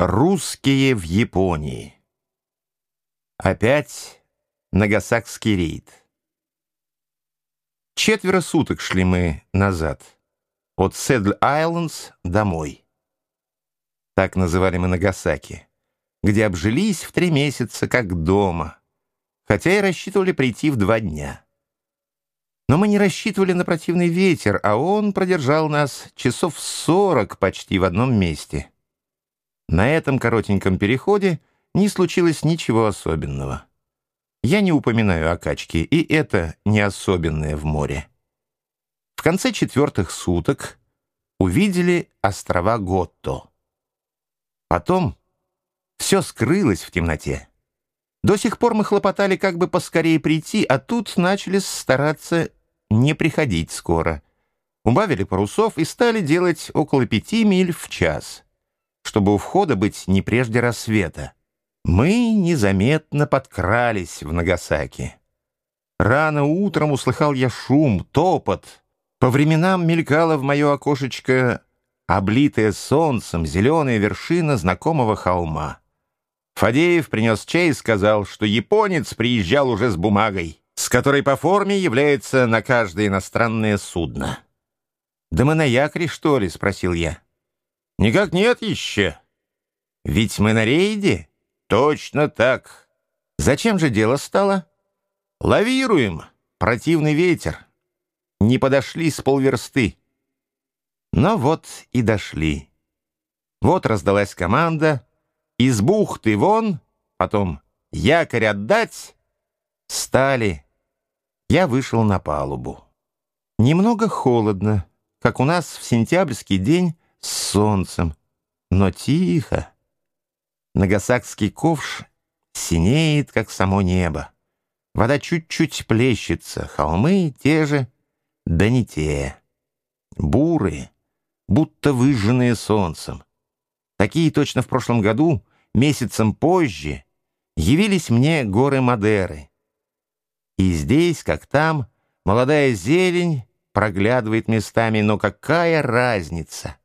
Русские в Японии. Опять Нагасакский рейд. Четверо суток шли мы назад. От Седл-Айлендс домой. Так называли мы Нагасаки. Где обжились в три месяца, как дома. Хотя и рассчитывали прийти в два дня. Но мы не рассчитывали на противный ветер, а он продержал нас часов сорок почти в одном месте. На этом коротеньком переходе не случилось ничего особенного. Я не упоминаю о качке, и это не особенное в море. В конце четвертых суток увидели острова Готто. Потом все скрылось в темноте. До сих пор мы хлопотали, как бы поскорее прийти, а тут начали стараться не приходить скоро. Убавили парусов и стали делать около пяти миль в час — чтобы у входа быть не прежде рассвета. Мы незаметно подкрались в Нагасаки. Рано утром услыхал я шум, топот. По временам мелькала в мое окошечко облитая солнцем зеленая вершина знакомого холма. Фадеев принес чай и сказал, что японец приезжал уже с бумагой, с которой по форме является на каждое иностранное судно. «Да мы на якоре, что ли?» — спросил я. Никак нет еще. Ведь мы на рейде? Точно так. Зачем же дело стало? Лавируем. Противный ветер. Не подошли с полверсты. Но вот и дошли. Вот раздалась команда. Из бухты вон, потом якорь отдать. Стали. Я вышел на палубу. Немного холодно, как у нас в сентябрьский день солнцем, но тихо. Нагасакский ковш синеет, как само небо. Вода чуть-чуть плещется, холмы те же, да не те. Бурые, будто выжженные солнцем. Такие точно в прошлом году, месяцем позже, явились мне горы Мадеры. И здесь, как там, молодая зелень проглядывает местами, но какая разница?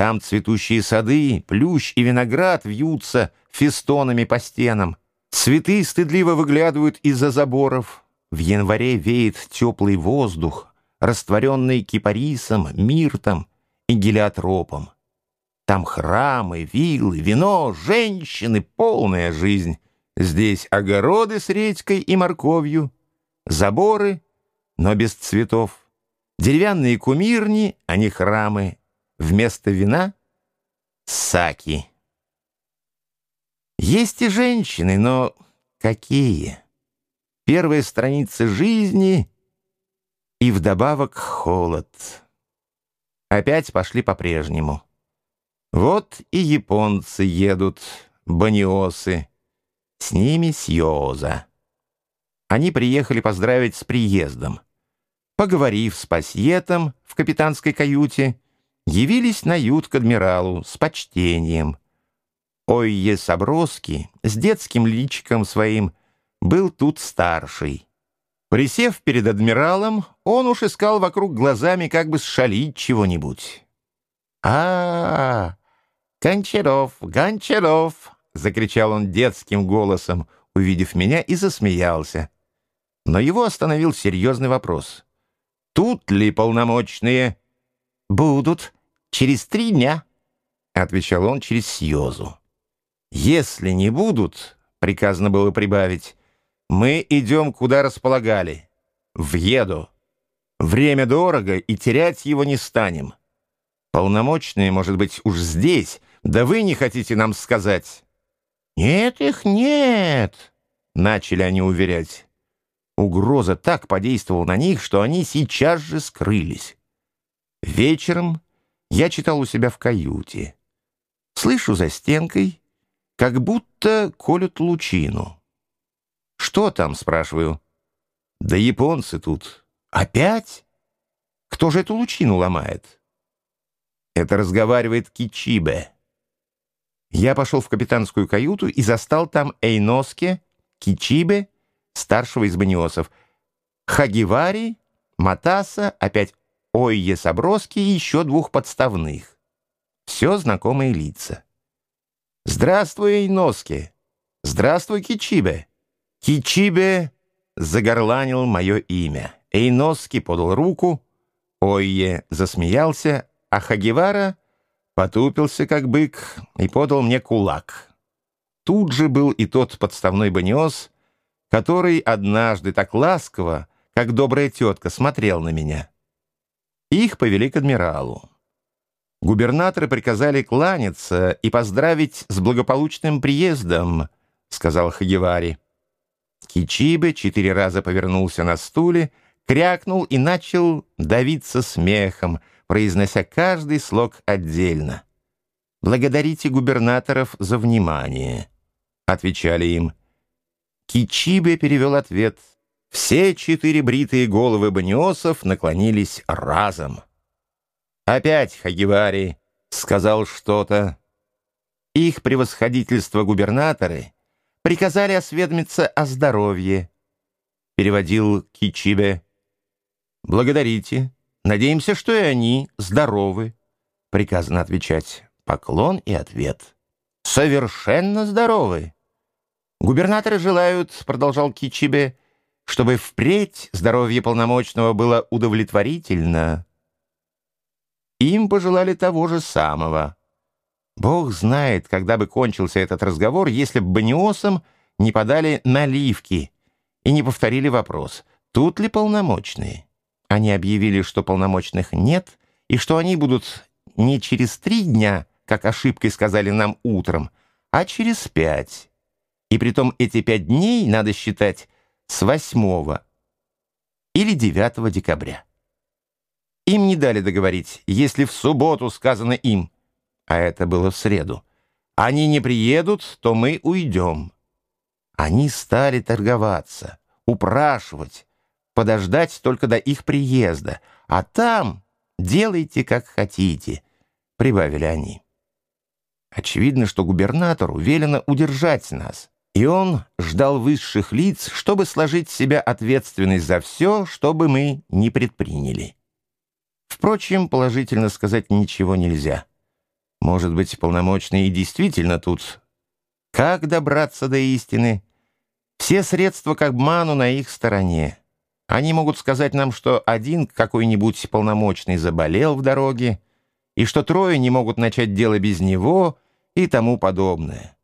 Там цветущие сады, плющ и виноград вьются фестонами по стенам. Цветы стыдливо выглядывают из-за заборов. В январе веет теплый воздух, растворенный кипарисом, миртом и гелиотропом. Там храмы, виллы, вино, женщины, полная жизнь. Здесь огороды с редькой и морковью, заборы, но без цветов, деревянные кумирни, а не храмы, Вместо вина — саки. Есть и женщины, но какие? Первая страница жизни и вдобавок холод. Опять пошли по-прежнему. Вот и японцы едут, баниосы, с ними Сьоза. Они приехали поздравить с приездом. Поговорив с пассиетом в капитанской каюте, явились на ют к адмиралу с почтением. Ойе Саброский с детским личиком своим был тут старший. Присев перед адмиралом, он уж искал вокруг глазами, как бы сшалить чего-нибудь. а, -а, -а Гончаров, Гончаров!» — закричал он детским голосом, увидев меня, и засмеялся. Но его остановил серьезный вопрос. «Тут ли полномочные?» «Будут через три дня», — отвечал он через Сьозу. «Если не будут», — приказано было прибавить, — «мы идем, куда располагали, в Еду. Время дорого, и терять его не станем. Полномочные, может быть, уж здесь, да вы не хотите нам сказать». «Нет их нет», — начали они уверять. Угроза так подействовала на них, что они сейчас же скрылись. Вечером я читал у себя в каюте. Слышу за стенкой, как будто колют лучину. «Что там?» — спрашиваю. «Да японцы тут. Опять? Кто же эту лучину ломает?» Это разговаривает Кичибе. Я пошел в капитанскую каюту и застал там Эйноске, Кичибе, старшего из баниосов, Хагивари, Матаса, опять Ойе Соброски и еще двух подставных. Все знакомые лица. «Здравствуй, Эйноски! Здравствуй, Кичибе!» Кичибе загорланил мое имя. Эйноски подал руку, Ойе засмеялся, а Хагевара потупился, как бык, и подал мне кулак. Тут же был и тот подставной баниос, который однажды так ласково, как добрая тетка, смотрел на меня. Их повели к адмиралу. Губернаторы приказали кланяться и поздравить с благополучным приездом, сказал Хагевари. Кичибе четыре раза повернулся на стуле, крякнул и начал давиться смехом, произнося каждый слог отдельно. «Благодарите губернаторов за внимание», — отвечали им. Кичибе перевел ответ. Все четыре бритые головы баниосов наклонились разом. Опять Хагивари сказал что-то. Их превосходительство губернаторы приказали осведомиться о здоровье. Переводил Кичибе. «Благодарите. Надеемся, что и они здоровы». Приказано отвечать. Поклон и ответ. «Совершенно здоровы». «Губернаторы желают, — продолжал Кичибе, — чтобы впредь здоровье полномочного было удовлетворительно». Им пожелали того же самого. Бог знает, когда бы кончился этот разговор, если бы баниосам не подали наливки и не повторили вопрос, тут ли полномочные. Они объявили, что полномочных нет, и что они будут не через три дня, как ошибкой сказали нам утром, а через пять. И притом эти пять дней надо считать с 8 или 9 декабря. Им не дали договорить, если в субботу сказано им, а это было в среду, они не приедут, то мы уйдем. Они стали торговаться, упрашивать, подождать только до их приезда, а там делайте, как хотите, — прибавили они. Очевидно, что губернатору велено удержать нас, и он ждал высших лиц, чтобы сложить себя ответственность за все, что бы мы не предприняли. Впрочем, положительно сказать ничего нельзя. Может быть, полномочный и действительно тут. Как добраться до истины? Все средства к обману на их стороне. Они могут сказать нам, что один какой-нибудь полномочный заболел в дороге, и что трое не могут начать дело без него и тому подобное.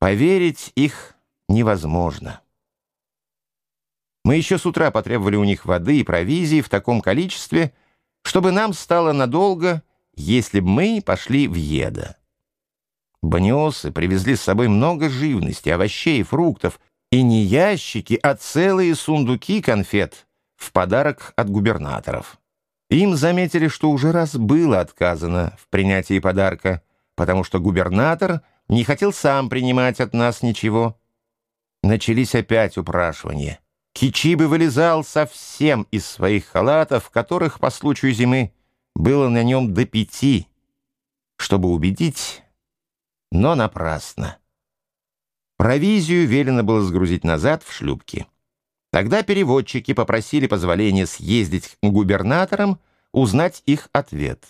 Поверить их невозможно. Мы еще с утра потребовали у них воды и провизии в таком количестве, чтобы нам стало надолго, если бы мы пошли в Еда. Баниосы привезли с собой много живности, овощей, фруктов, и не ящики, а целые сундуки конфет в подарок от губернаторов. Им заметили, что уже раз было отказано в принятии подарка, потому что губернатор не хотел сам принимать от нас ничего. Начались опять упрашивания. Кичибы вылезал совсем из своих халатов, которых по случаю зимы было на нем до пяти, чтобы убедить, но напрасно. Провизию велено было сгрузить назад в шлюпки. Тогда переводчики попросили позволения съездить к губернаторам, узнать их ответ.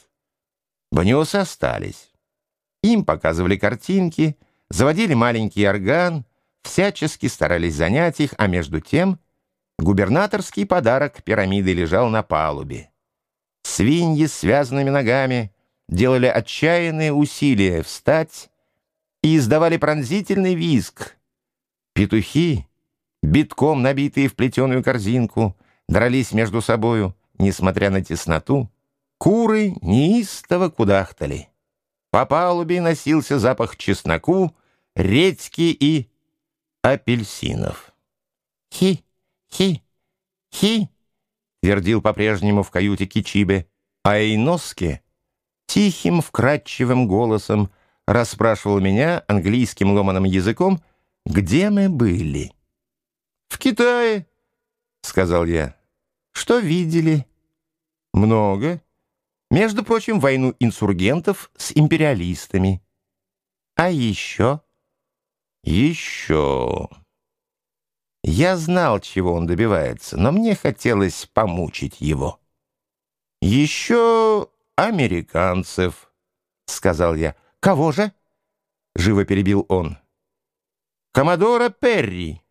Баниосы остались. Им показывали картинки, заводили маленький орган, всячески старались занять их, а между тем — Губернаторский подарок пирамиды лежал на палубе. Свиньи с связанными ногами делали отчаянные усилия встать и издавали пронзительный визг. Петухи, битком набитые в плетеную корзинку, дрались между собою, несмотря на тесноту. Куры неистово кудахтали. По палубе носился запах чесноку, редьки и апельсинов. «Хи!» «Хи! Хи!» — твердил по-прежнему в каюте Кичибе, а Эйноске тихим, вкрадчивым голосом расспрашивал меня английским ломаным языком, где мы были. «В Китае», — сказал я. «Что видели?» «Много. Между прочим, войну инсургентов с империалистами». «А еще?» «Еще...» Я знал, чего он добивается, но мне хотелось помучить его. «Еще американцев», — сказал я. «Кого же?» — живо перебил он. «Коммодора Перри».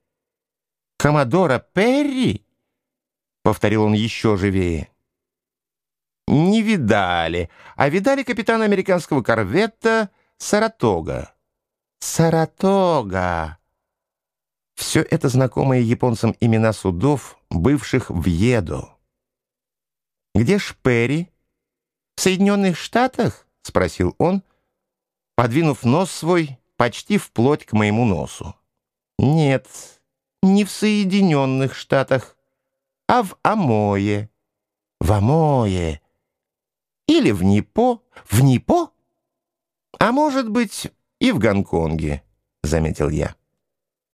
«Коммодора Перри?» — повторил он еще живее. «Не видали, а видали капитана американского корвета Саратога». «Саратога!» Все это знакомые японцам имена судов, бывших в Едо. «Где Шперри?» «В Соединенных Штатах?» — спросил он, подвинув нос свой почти вплоть к моему носу. «Нет, не в Соединенных Штатах, а в Амое». «В Амое?» «Или в Непо?» «В Непо?» «А может быть, и в Гонконге», — заметил я.